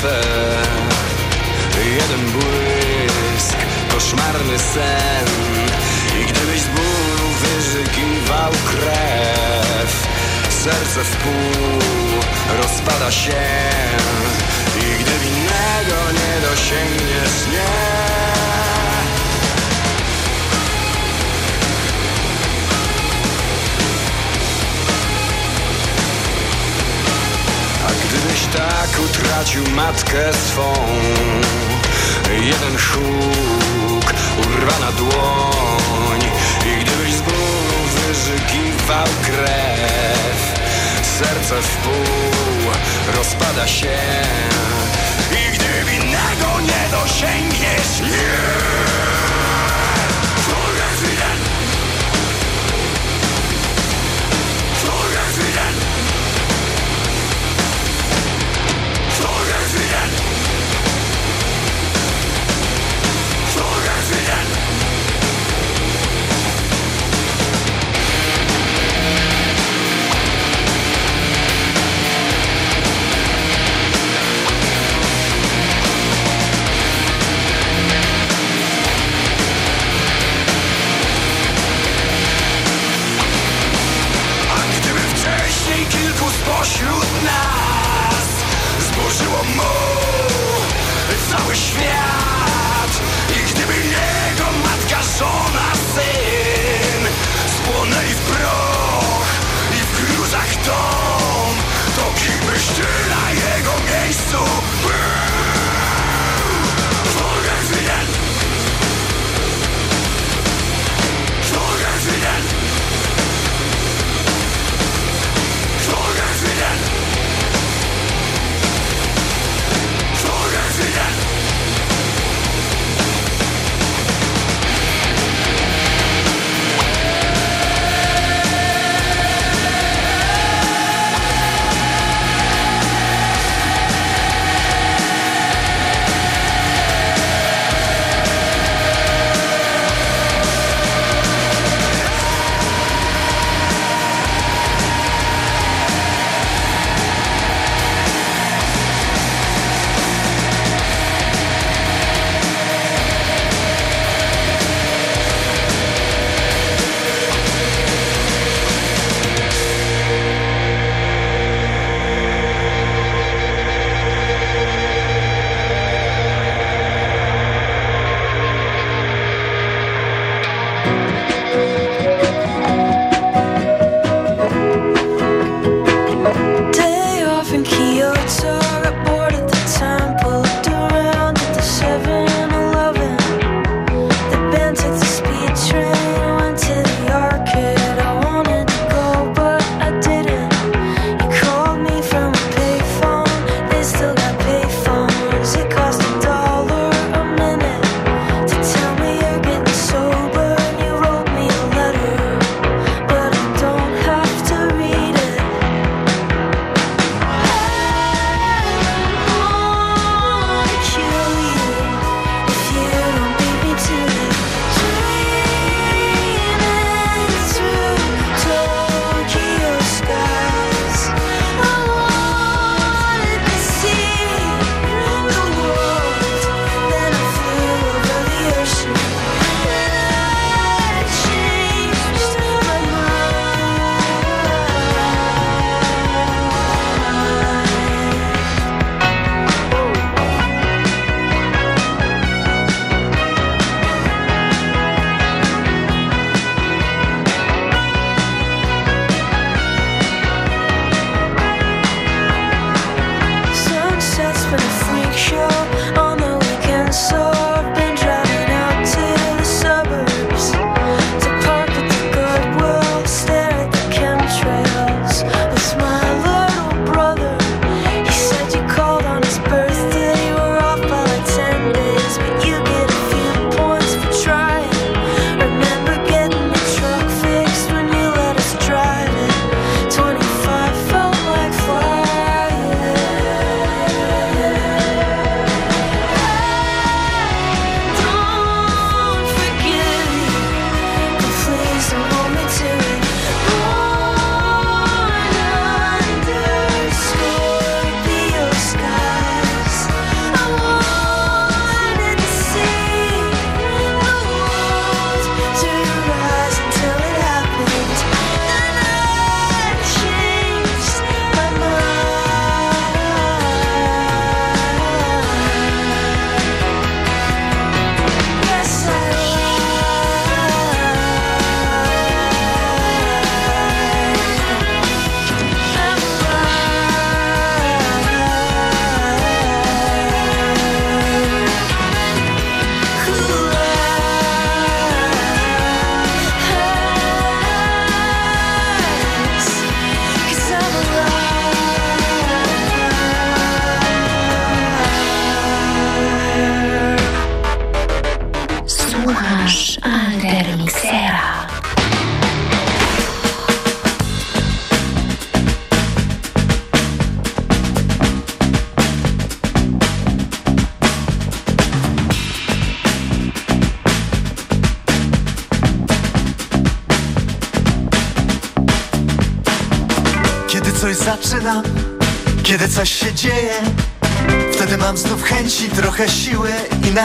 swe. Jeden błysk, koszmarny sen. I gdybyś z bólu wyżygiwał krew Serce w pół rozpada się. I gdy winnego nie dosięgniesz, nie Tak utracił matkę swą. Jeden huk, urwana dłoń. I gdybyś z bólu wyżygiwał krew Serce w pół rozpada się. I gdy winnego nie dosięgniesz, nie! Yeah!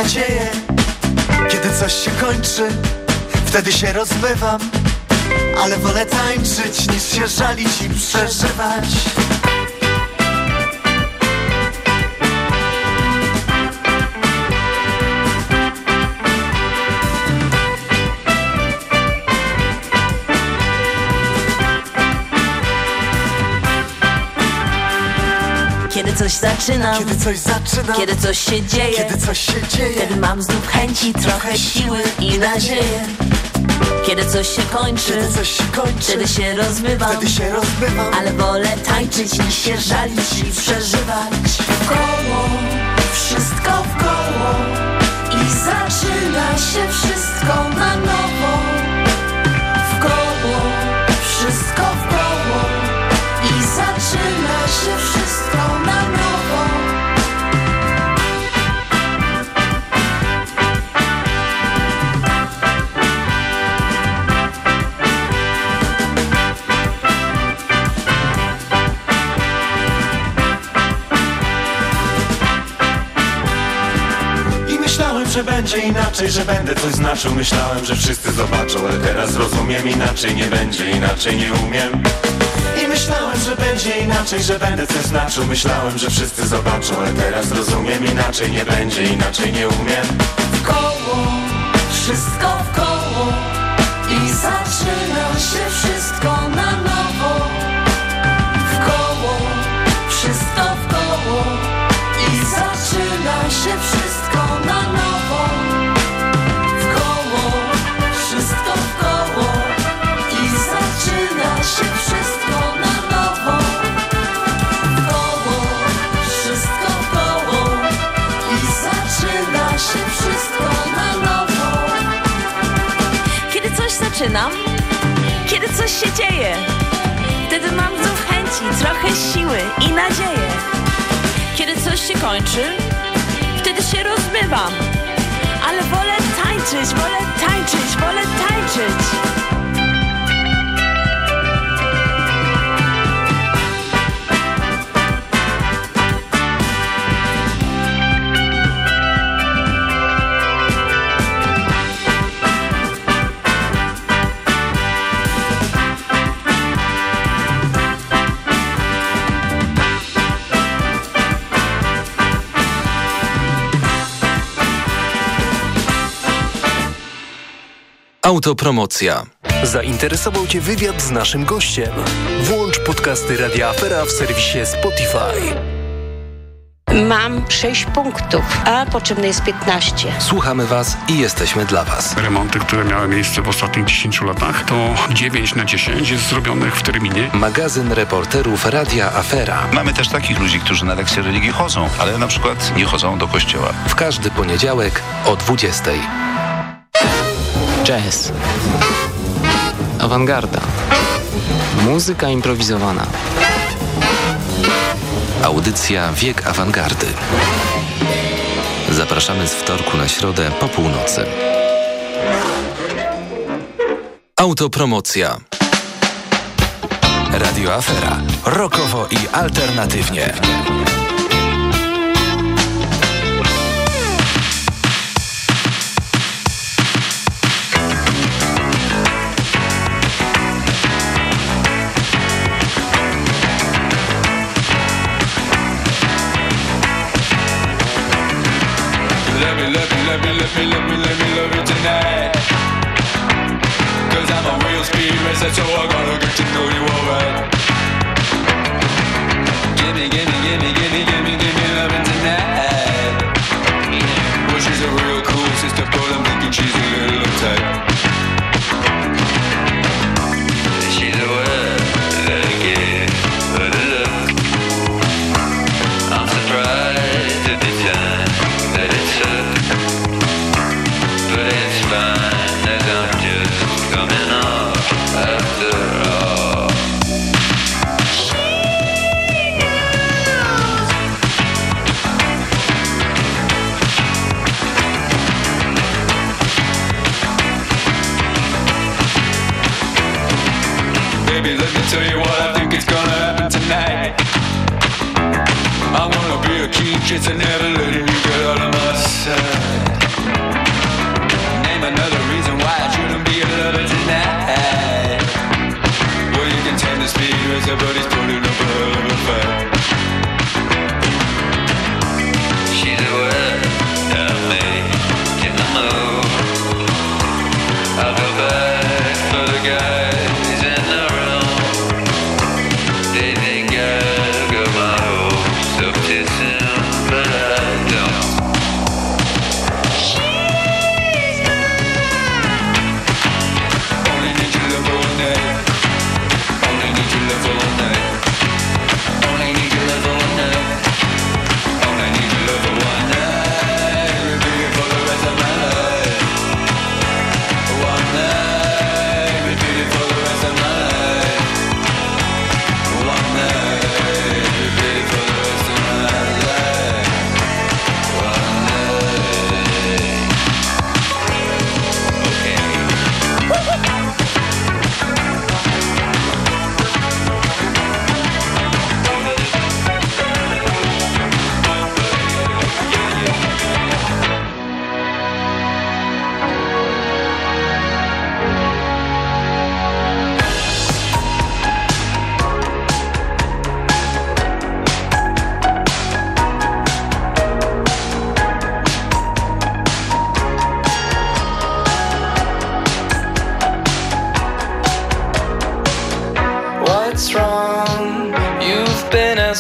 Nadzieję. Kiedy coś się kończy, wtedy się rozbywam Ale wolę tańczyć niż się żalić i przeżywać coś zaczynam, Kiedy coś zaczynam, kiedy coś się dzieje, kiedy coś się dzieje. Wtedy mam znów chęci, trochę siły i nadzieję. Kiedy coś się kończy, Kiedy coś się kończy, wtedy się rozbywam, wtedy się rozbywam ale wolę tańczyć niż się żalić i przeżywać. W koło, wszystko w koło inaczej, że będę coś znaczył. Myślałem, że wszyscy zobaczą, ale teraz rozumiem Inaczej nie będzie, inaczej nie umiem. I myślałem, że będzie inaczej, że będę coś znaczył. Myślałem, że wszyscy zobaczą, ale teraz rozumiem Inaczej nie będzie, inaczej nie umiem. W koło, wszystko w koło i zaczyna się wszystko na nowo. W koło, wszystko w koło i zaczyna się wszystko zaczynam, kiedy coś się dzieje, wtedy mam znów chęci, trochę siły i nadzieję. Kiedy coś się kończy, wtedy się rozbywam, ale wolę tańczyć, wolę tańczyć, wolę tańczyć. Autopromocja. Zainteresował Cię wywiad z naszym gościem? Włącz podcasty Radia Afera w serwisie Spotify. Mam 6 punktów, a potrzebne jest 15. Słuchamy Was i jesteśmy dla Was. Remonty, które miały miejsce w ostatnich 10 latach, to 9 na 10 jest zrobionych w terminie. Magazyn reporterów Radia Afera. Mamy też takich ludzi, którzy na lekcje religii chodzą, ale na przykład nie chodzą do kościoła. W każdy poniedziałek o 20. Jazz. Awangarda. Muzyka improwizowana. Audycja Wiek Awangardy. Zapraszamy z wtorku na środę po północy. Autopromocja. Radio Afera. Rokowo i alternatywnie. Let me, let me, let me, love you tonight. Cause I'm a real speed racer, so I gotta get to know you alright.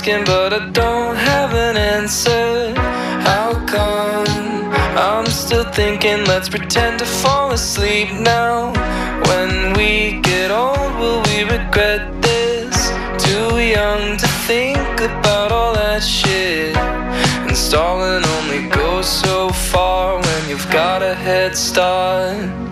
asking, but I don't have an answer. How come I'm still thinking, let's pretend to fall asleep now? When we get old, will we regret this? Too young to think about all that shit. Installing stalling only goes so far when you've got a head start.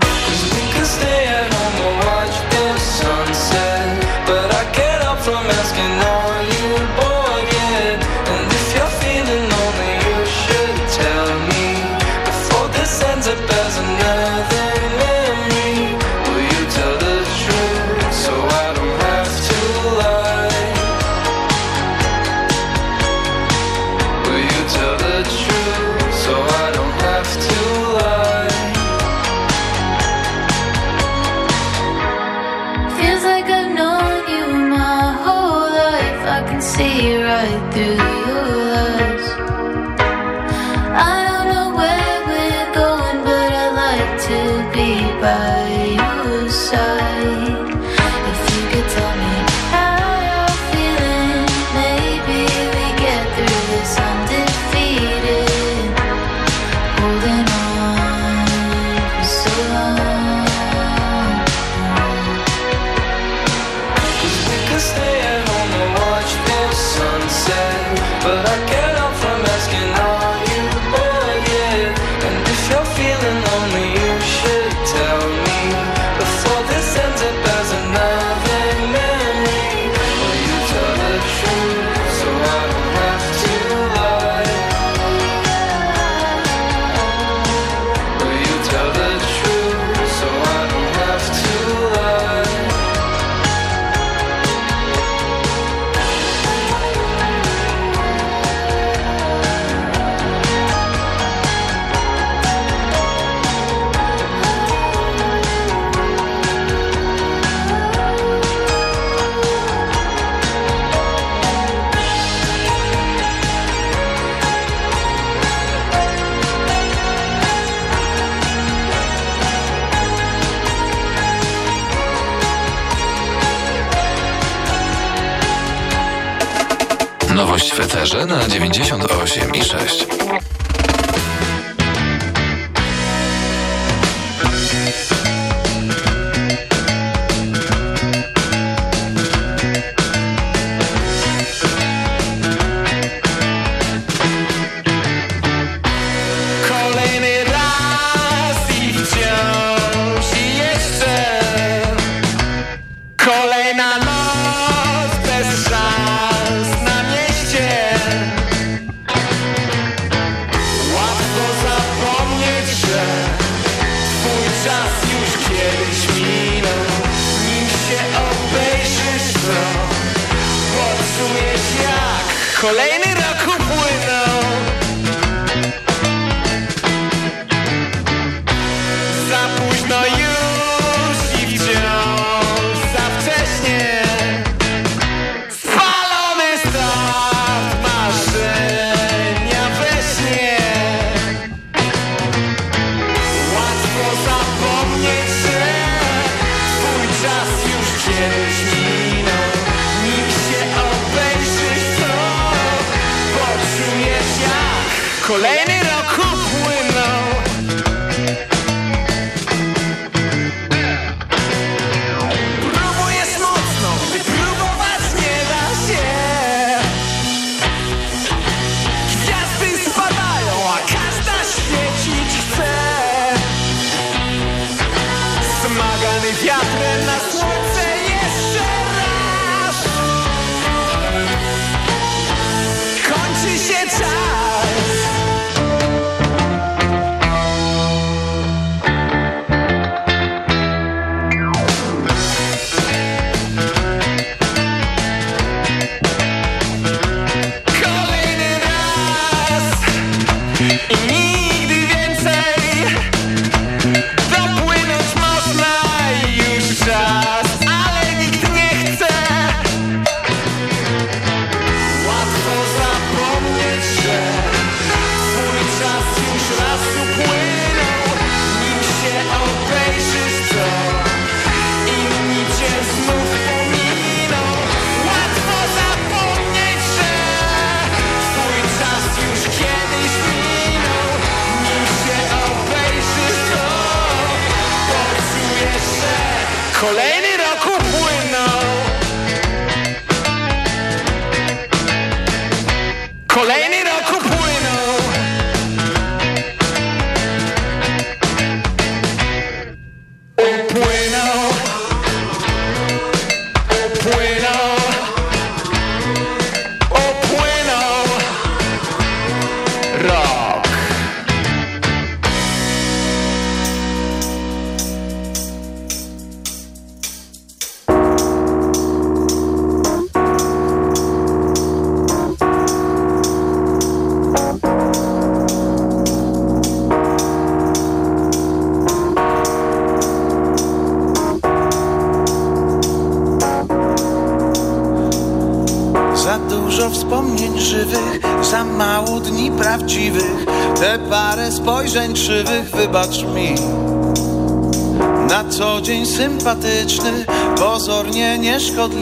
8 i 6.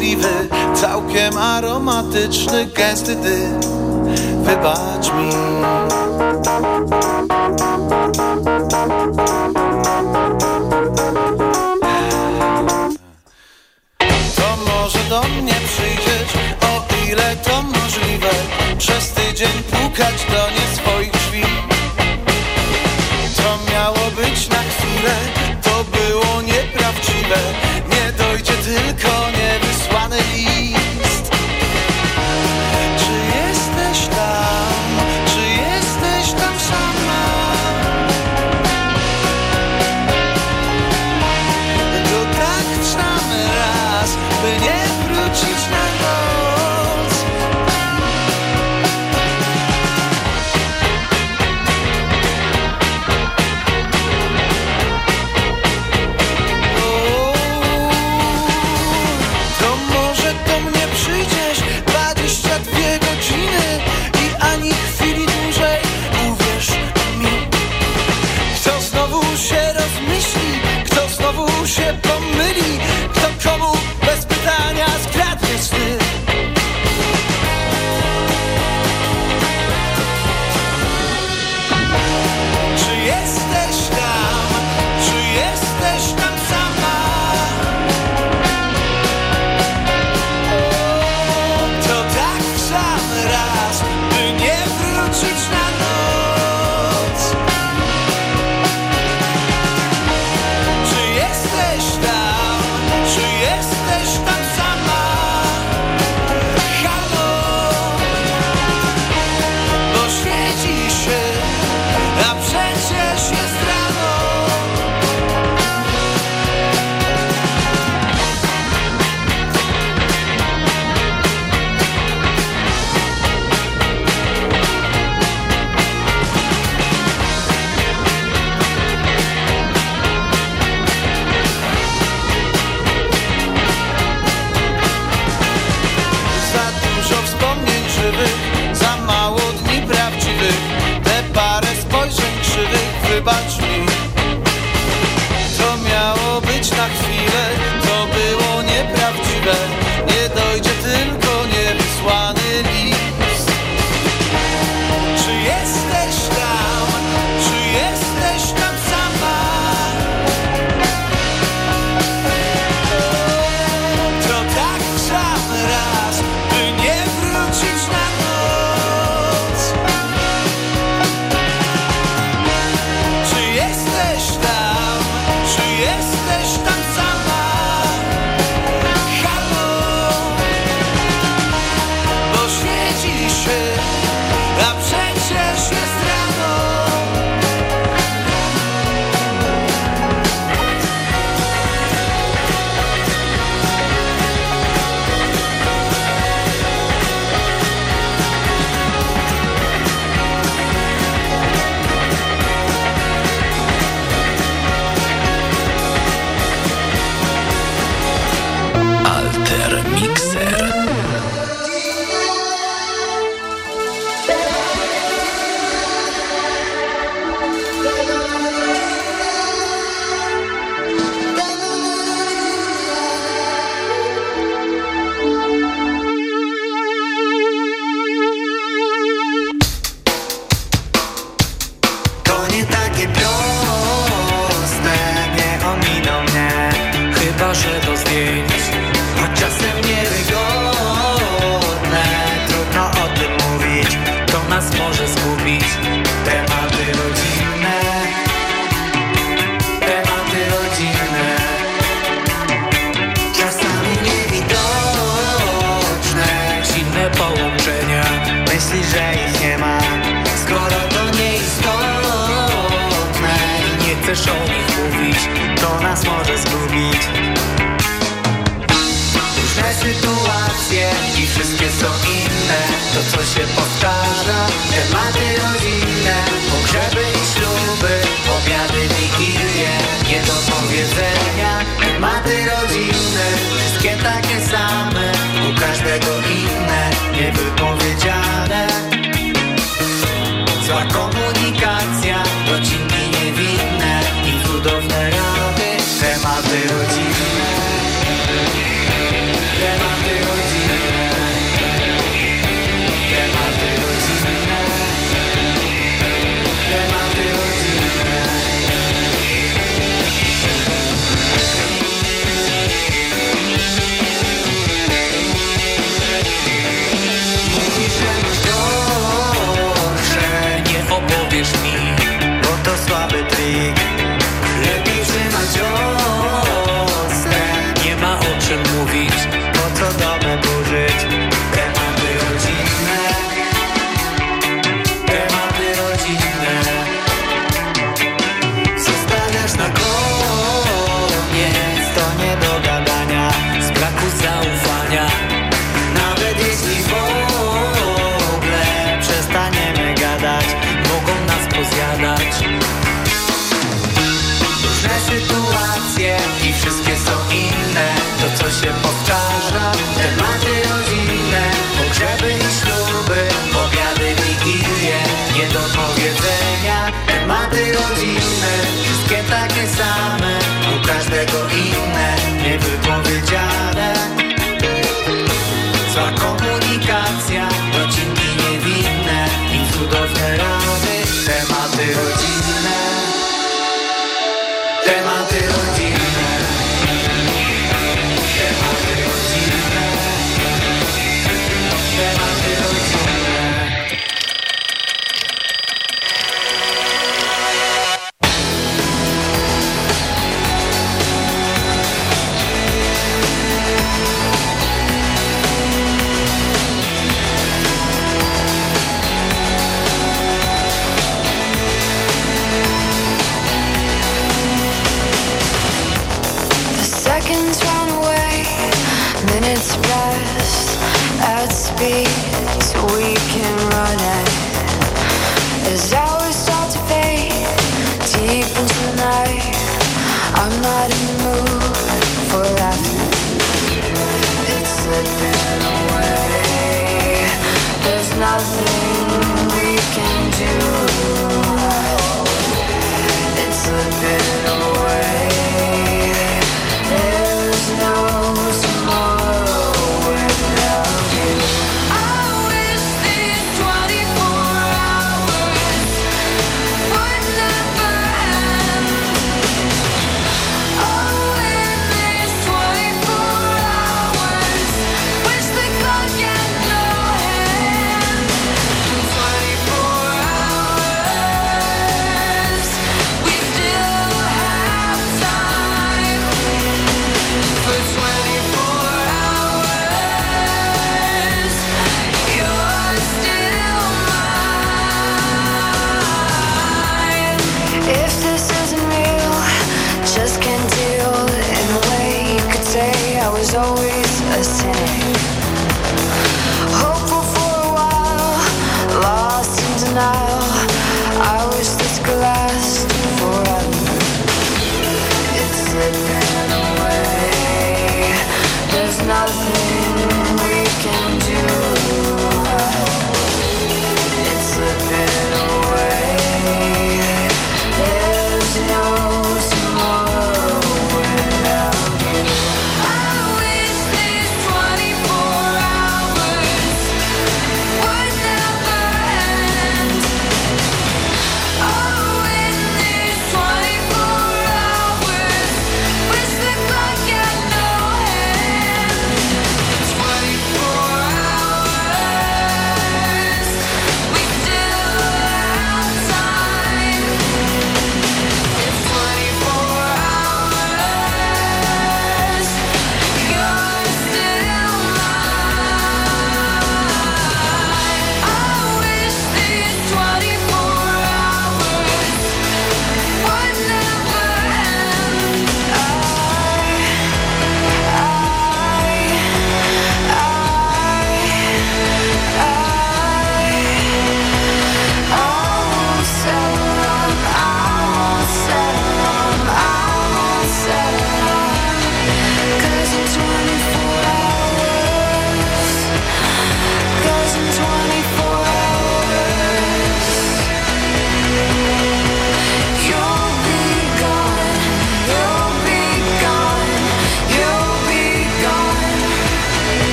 believe it.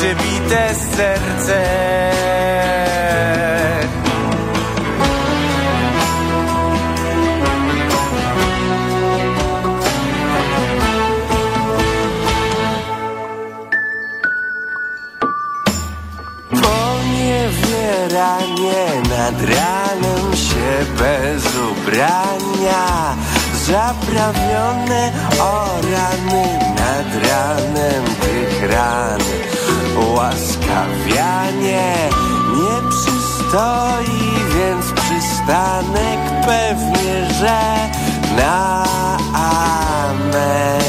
przebite serce. Poniewieranie nad ranem się bez ubrania. Zaprawione o rany nad ranem tych ran Łaskawianie nie przystoi, więc przystanek pewnie, że na amen.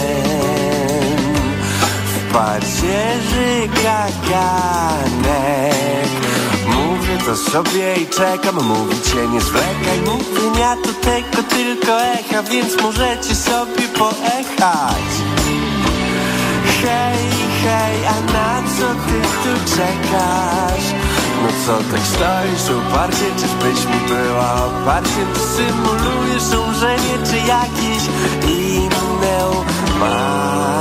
W pacierzy kaganek Mówię to sobie i czekam, mówicie nie zwlekaj. Mówienia to tego tylko echa, więc możecie sobie poechać. Hej, hej, a na co ty tu czekasz? No co tak stoisz uparcie, czyżbyś mi była oparciem Ty symulujesz umrzenie czy jakieś inne umarcie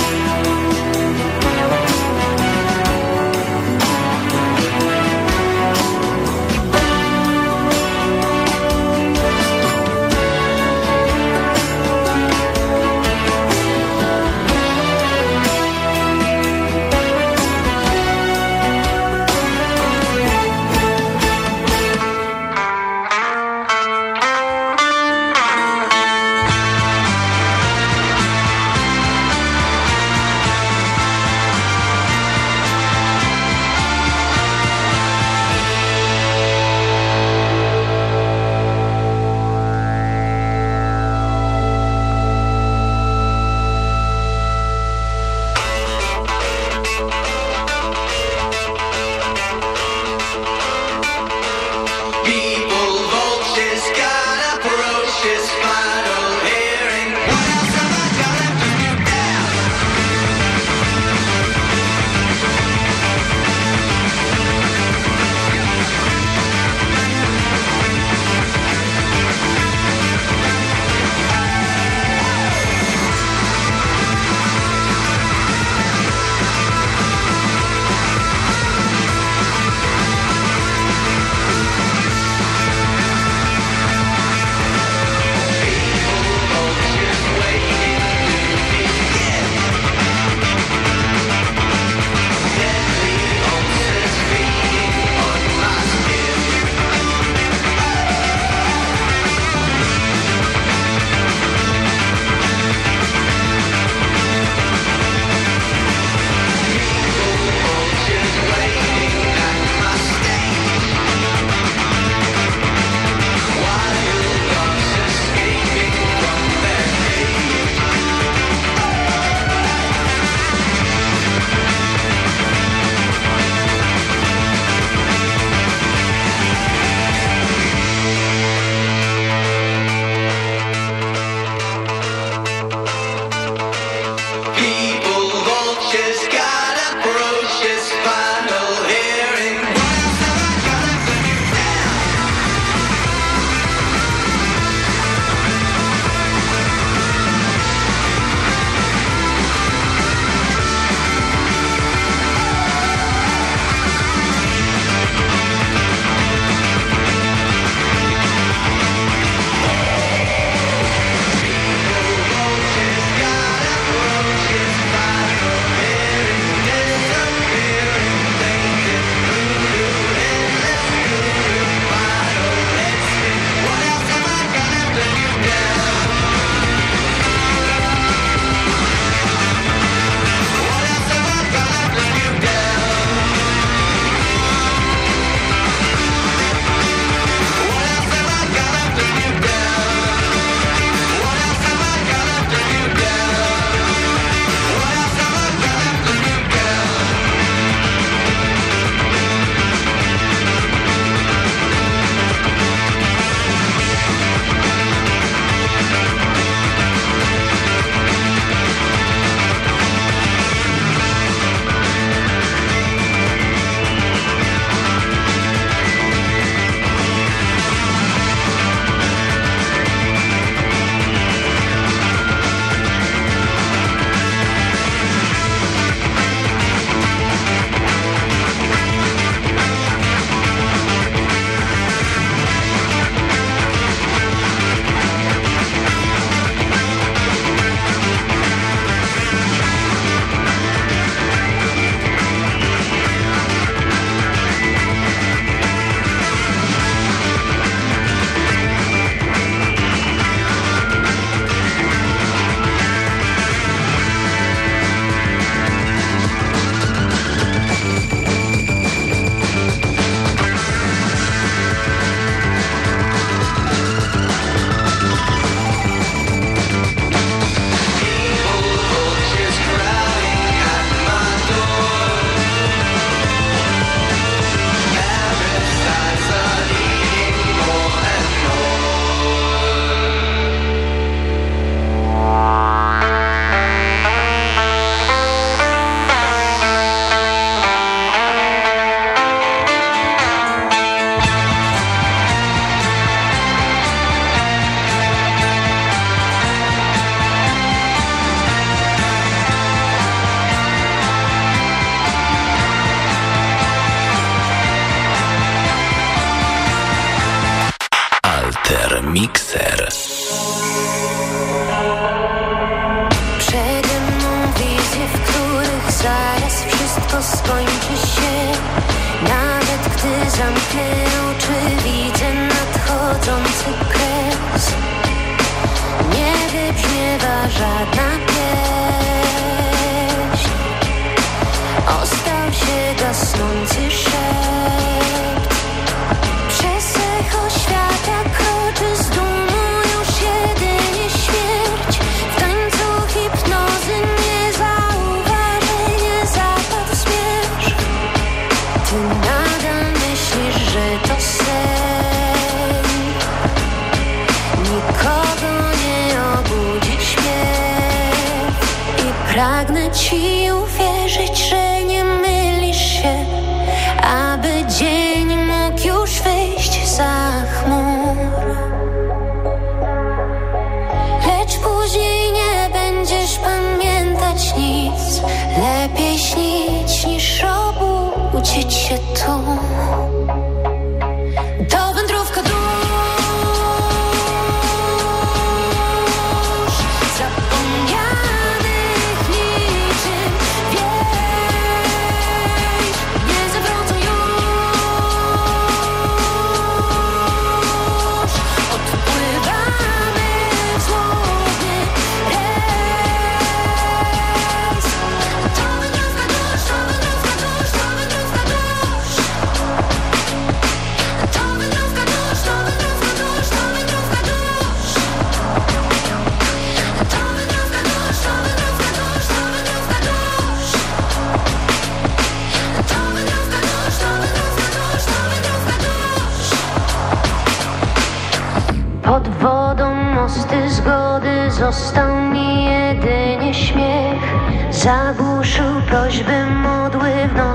Zagłuszył prośby modły w nocy.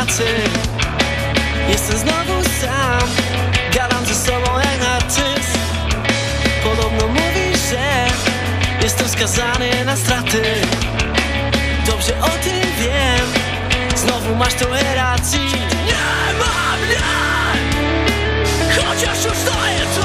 pracy. Jestem znowu sam Gadam ze sobą jak Podobno mówi, że Jestem skazany na straty. Dobrze o tym wiem Znowu masz tyle racji Nie mam, nie! Chociaż już to jest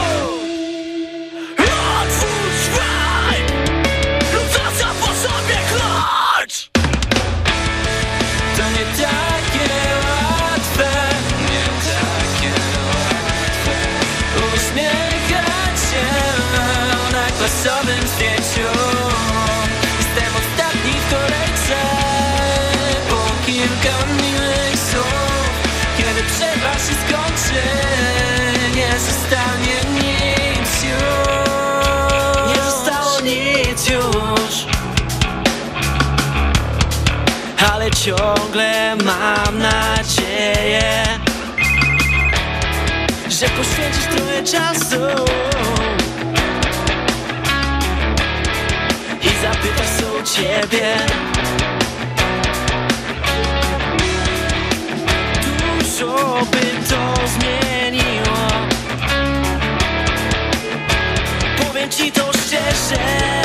ciągle mam nadzieję Że poświęcisz trochę czasu I zapytasz co u ciebie. By to zmieniło. Powiem ci to szczerze